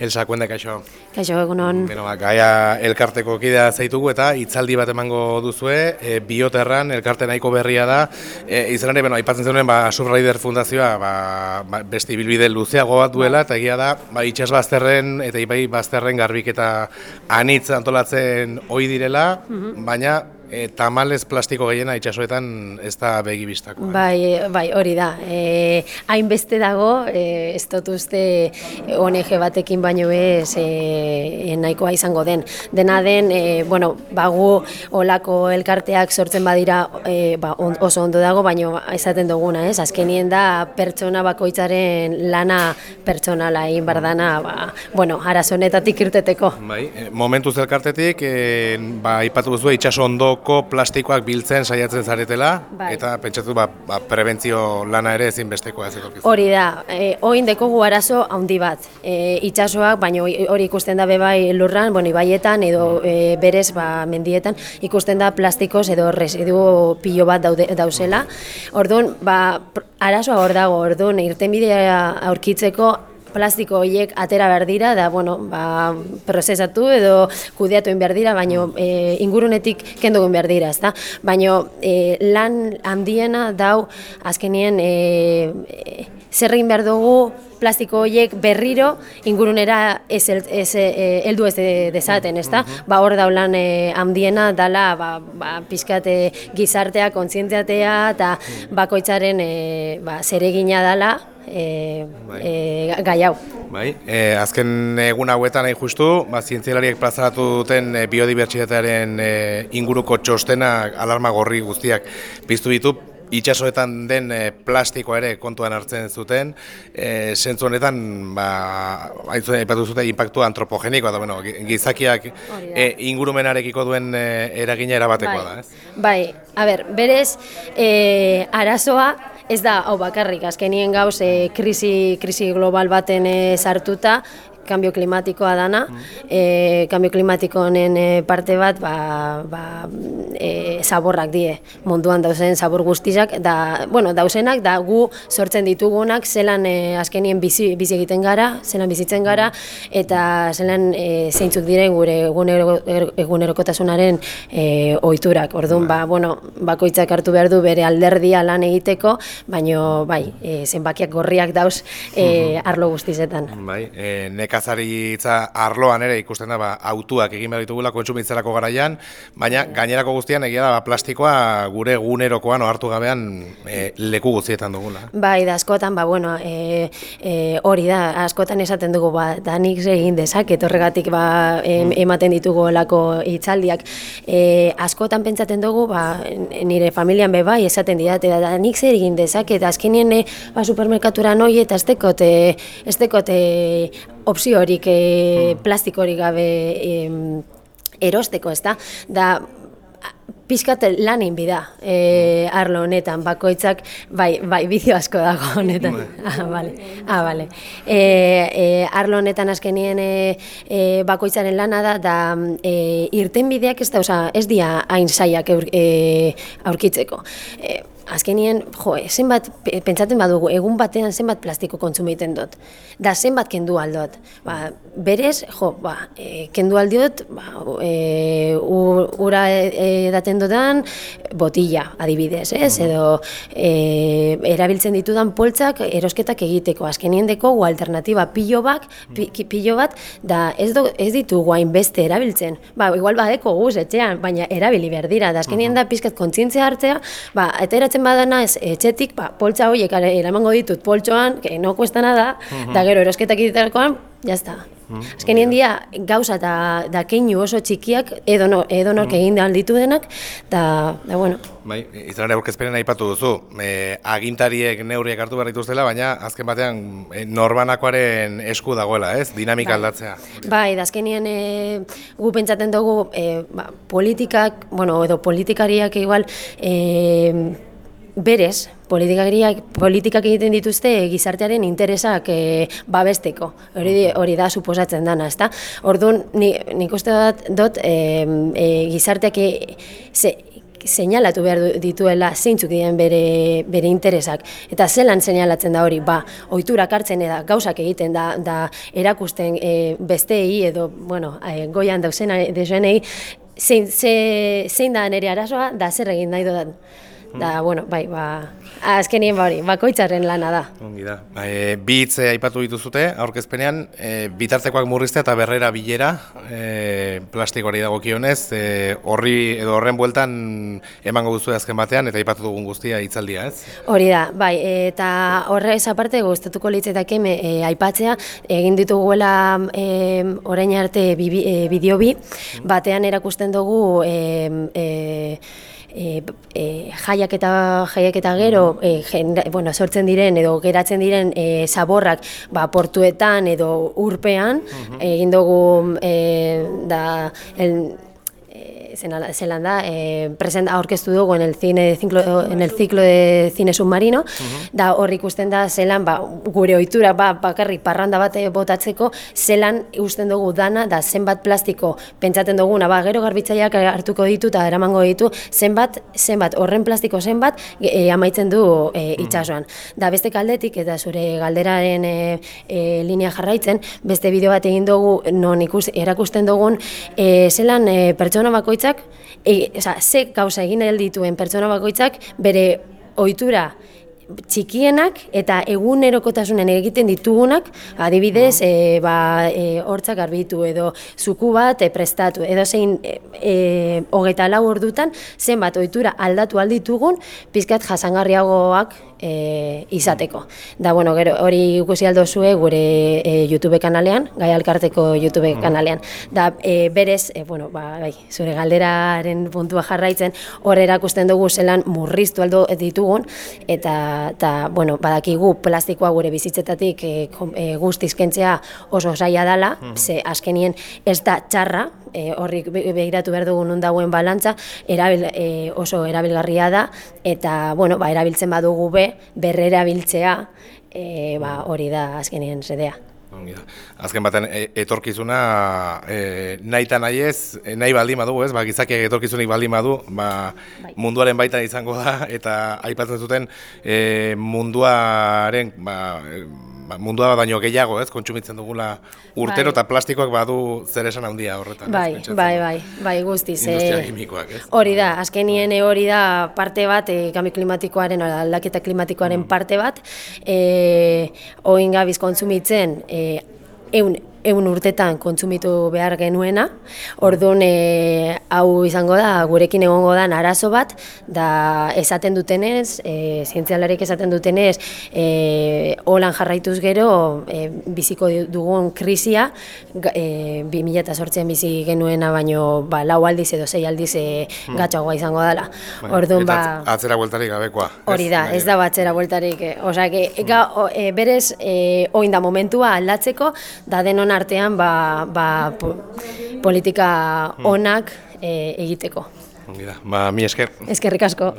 Elsa, kuende, kaixo. Kaixo, egunon. Beno, ba, gaia elkarteko kidea zaitugu eta hitzaldi bat emango duzue, e, bioterran elkarte nahiko berria da. E, izan ere, beno, aipatzen zenuen, ba, Subrider Fundazioa ba, ba, beste ibilbide luzeago bat duela, eta egia da, ba, itxas bazterren eta ibai bazterren garbiketa anitz antolatzen ohi direla, baina e, tamalez plastiko gehiena itsasoetan ez da begi bistako. Eh? Bai, bai, hori da. E, hainbeste dago, e, ez dut uste ONG batekin baino ez e, nahikoa izango den. Dena den, e, bueno, bagu olako elkarteak sortzen badira e, ba, on, oso ondo dago, baino esaten duguna, ez? Azkenien da pertsona bakoitzaren lana pertsonala egin bardana, ba, bueno, arazonetatik irteteko. Bai, e, momentuz elkartetik, e, ba, ipatu duzu itxaso ondo ondoko plastikoak biltzen saiatzen zaretela Bai. eta pentsatu ba, ba, prebentzio lana ere ezinbestekoa ez etorkizun. Hori da, e, oin dekogu arazo handi bat. E, itxasoak, baina hori ikusten da bebai lurran, bueno, ibaietan edo e, berez ba, mendietan, ikusten da plastikoz edo residu pilo bat daude, dauzela. Orduan, ba, arazoa hor dago, orduan, irtenbidea aurkitzeko plastiko horiek atera behar dira, da, bueno, ba, prozesatu edo kudeatu behar dira, baina e, ingurunetik kendu behar dira, ezta? Baina e, lan handiena dau, azkenien, e, e, zer egin behar dugu plastiko horiek berriro ingurunera ez, ez e, heldu ez de- dezaten, ezta? Ba, hor dau lan e, handiena dala, ba, ba, pizkat e, gizartea, kontzientziatea eta bakoitzaren e, ba, zeregina dala e, e, gai hau. Bai, e, azken egun hauetan hain justu, ba, zientzialariek plazaratu duten e, biodibertsitatearen e, inguruko txostenak alarma gorri guztiak piztu ditu, itxasoetan den e, plastikoa ere kontuan hartzen zuten, e, zentzu honetan, ba, hain zuen aipatu zuten impactu antropogenikoa, da, bueno, gi- gizakiak e, ingurumenarekiko duen e, eragina erabatekoa da, ez? Bai, a ber, berez, e, arazoa ez da hau bakarrik, azkenien gauz e, krisi, krisi global baten e, sartuta, kambio klimatikoa dana, e, kambio klimatiko honen e, parte bat, ba, ba, e, zaborrak die, munduan dauzen zabor guztizak, da, bueno, dauzenak, da gu sortzen ditugunak, zelan e, azkenien bizi, bizi egiten gara, zelan bizitzen gara, eta zelan e, zeintzuk diren gure egunero, er- egunerokotasunaren e, ohiturak. Orduan, ba, bueno, bakoitzak hartu behar du bere alderdia lan egiteko, baino bai, e, zenbakiak gorriak dauz e, arlo guztizetan. Bai, e, nekazaritza arloan ere ikusten da ba, autuak egin behar ditugula kontsumitzerako garaian, baina gainerako guztian egia da ba, plastikoa gure egunerokoan ohartu gabean e, leku guztietan dugula. Bai, da askotan, ba, bueno, e, e, hori da, askotan esaten dugu, ba, da nik zer egin dezaket, horregatik ba, em, ematen ditugu olako hitzaldiak. E, askotan pentsaten dugu, ba, nire familian be bai, esaten didate, da, da nik zer egin dezaket, azkenien e, ba, supermerkatura noi eta ez dekot, e, dekot e, opziorik e, plastikorik gabe em, erosteko, ez da? Pizkat lan egin bida e, arlo honetan, bakoitzak, bai, bai, bizio asko dago honetan. ah, vale. Ah, vale. E, e, arlo honetan azkenien e, e, bakoitzaren lana da, da e, irten bideak ez da, oza, ez dia hain zaiak eur, e, aurkitzeko. E, azkenien, jo, e, zenbat, pe- pentsatzen badugu, egun batean zenbat plastiko kontsumiten dut. Da zenbat kendu aldot. Ba, berez, jo, ba, e, kendu aldiot, ba, e, ura edaten dudan botilla, adibidez, ez? Edo e, erabiltzen ditudan poltsak erosketak egiteko. Azkenien dekogu alternatiba pilo, bak, pi, pilo bat, da ez, do, ez ditugu hainbeste erabiltzen. Ba, igual badeko guz etxean, baina erabili behar dira. Da azkenien da pizkat kontzientzia hartzea, ba, ateratzen badana ez etxetik, ba, poltsa horiek eramango ditut poltsoan, que no cuesta nada, da gero erosketak egiterakoan, ya está. Azkenien dia gauza eta da keinu oso txikiak edo, no, edo nork egin da ditu denak, da, da bueno, Bai, izan aurkezpenen aipatu duzu, e, agintariek neurriak hartu behar dituztela, baina azken batean e, norbanakoaren esku dagoela, ez? Dinamika aldatzea. Bai, da azkenien e, gu pentsaten dugu e, ba, politikak, bueno, edo politikariak igual e, berez, politikariak, politikak egiten dituzte gizartearen interesak e, babesteko. Hori, hori da suposatzen dana, ezta? Orduan, ni, nik uste dut, dut e, e, gizarteak e, ze, seinalatu behar dituela zeintzuk diren bere, bere interesak. Eta zelan seinalatzen da hori, ba, oiturak hartzen eta gauzak egiten da, da erakusten e, besteei edo, bueno, e, goian dauzena dezenei, zein, ze, zein da nire arazoa, da zer egin nahi dudan. Da, bueno, bai, ba, azkenien ba hori, bakoitzaren lana da. Ongi da. Ba, e, bi hitz eh, aipatu dituzute, aurkezpenean, e, bitartekoak murriztea eta berrera bilera, e, plastikoari dagokionez, e, horri edo horren bueltan emango duzu azken batean, eta aipatu dugun guztia hitzaldia, ez? Hori da, bai, eta horrez aparte gustatuko litzetake e, aipatzea, egin dituguela e, orain arte bi- e, bideo bi, batean erakusten dugu e, e, e, e, jaiak eta jaiak eta gero e, jende- bueno, sortzen diren edo geratzen diren e, zaborrak ba, portuetan edo urpean egin dugu e, da el, zelan, zelan da, eh, present aurkeztu dugu en el, cine ciclo, en el ciclo de cine submarino, da hor ikusten da zelan ba, gure ohitura ba, bakarrik parranda bat eh, botatzeko, zelan ikusten dugu dana, da zenbat plastiko pentsatzen duguna, ba, gero garbitzaileak hartuko ditu eta eramango ditu, zenbat, zenbat, horren plastiko zenbat eh, amaitzen du eh, itsasoan. Da beste kaldetik eta zure galderaren eh, eh, linea jarraitzen, beste bideo bat egin dugu non ikus, erakusten dugun eh, zelan eh, pertsona bakoitzak, e, oza, ze gauza egin dituen pertsona bakoitzak bere ohitura txikienak eta egunerokotasunen egiten ditugunak, adibidez, e, ba, e, hortzak garbitu edo zuku bat e, prestatu, edo zein e, e, hogeita lau ordutan zenbat ohitura aldatu alditugun, pizkat jasangarriagoak e, izateko. Da, bueno, gero, hori ikusi aldozue gure e, YouTube kanalean, gai alkarteko YouTube kanalean. Da, e, berez, e, bueno, ba, bai, zure galderaren puntua jarraitzen, hor erakusten dugu zelan murriztu aldo ditugun, eta, eta bueno, badakigu plastikoa gure bizitzetatik e, e, guztiz kentzea oso zaila dela, ze azkenien ez da txarra, e, horrik be- begiratu behar dugu nun dagoen balantza, erabil, e, oso erabilgarria da, eta bueno, ba, erabiltzen badugu be, berrerabiltzea, e, ba, hori da azkenien sedea. Ongi da. Azken baten e, etorkizuna e, nahi eta nahi ez, e, nahi baldin badu, ez? Ba, gizakiak etorkizunik baldin badu, ba, Bai. munduaren baitan izango da, eta aipatzen zuten e, munduaren, ba, ba, mundua baino gehiago, ez? Kontsumitzen dugula urtero, Bai. eta plastikoak badu zer esan handia horretan. ez? Bai, Pentsatzen bai, dut. bai, bai, guztiz. Industria eh, kimikoak, ez? Hori da, azkenien eh, hori da parte bat, e, gami klimatikoaren, ola, aldaketa klimatikoaren parte bat, e, oin gabiz kontsumitzen, e, eun, eun urtetan kontsumitu behar genuena, orduan e, hau izango da, gurekin egongo da arazo bat, da esaten dutenez, e, zientzialarik esaten dutenez, e, holan jarraituz gero, e, biziko dugun krisia, e, 2008an bizi genuena, baino ba, lau aldiz edo sei aldiz e, gatxagoa izango dela. Bai, Orduan, ba... atz- atzera bueltarik gabekoa. Hori da, ez da batzera bueltarik. Osea, que, ga, o, e, berez, e, oin da momentua aldatzeko, da denon artean ba, ba, po, politika onak e, egiteko. Ongi da. Ba, mi esker. Ezkerrik asko.